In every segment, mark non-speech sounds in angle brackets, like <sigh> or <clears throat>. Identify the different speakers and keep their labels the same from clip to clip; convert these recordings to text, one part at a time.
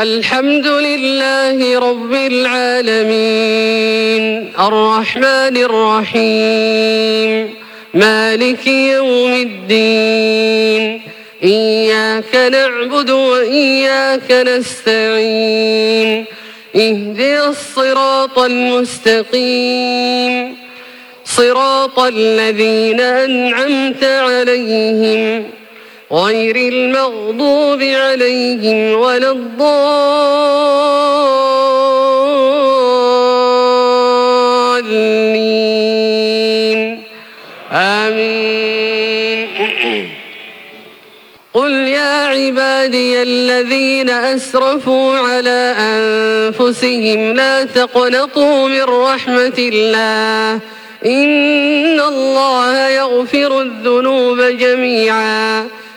Speaker 1: الحمد لله رب العالمين الرحمن الرحيم مالك يوم الدين إياك نعبد وإياك نستعين اهدنا الصراط المستقيم صراط الذين أنعمت عليهم غير المغضوب عليهم ولا الضالين. آمين. <clears throat> قل يا عبادي الذين أسرفوا على أنفسهم لا تقنطوا من رحمة الله. إن الله يغفر الذنوب جميعاً.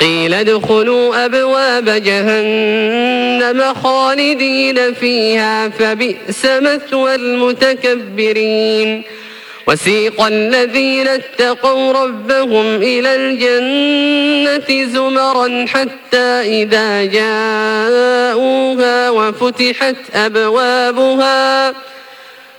Speaker 1: قيل ادخلوا أبواب جهنم خالدين فيها فبئس مثوى المتكبرين. وسيق الذين اتقوا ربهم إلى الجنة زمرا حتى إذا جاءوها وفتحت أبوابها.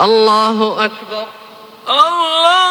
Speaker 1: الله أكبر.
Speaker 2: الله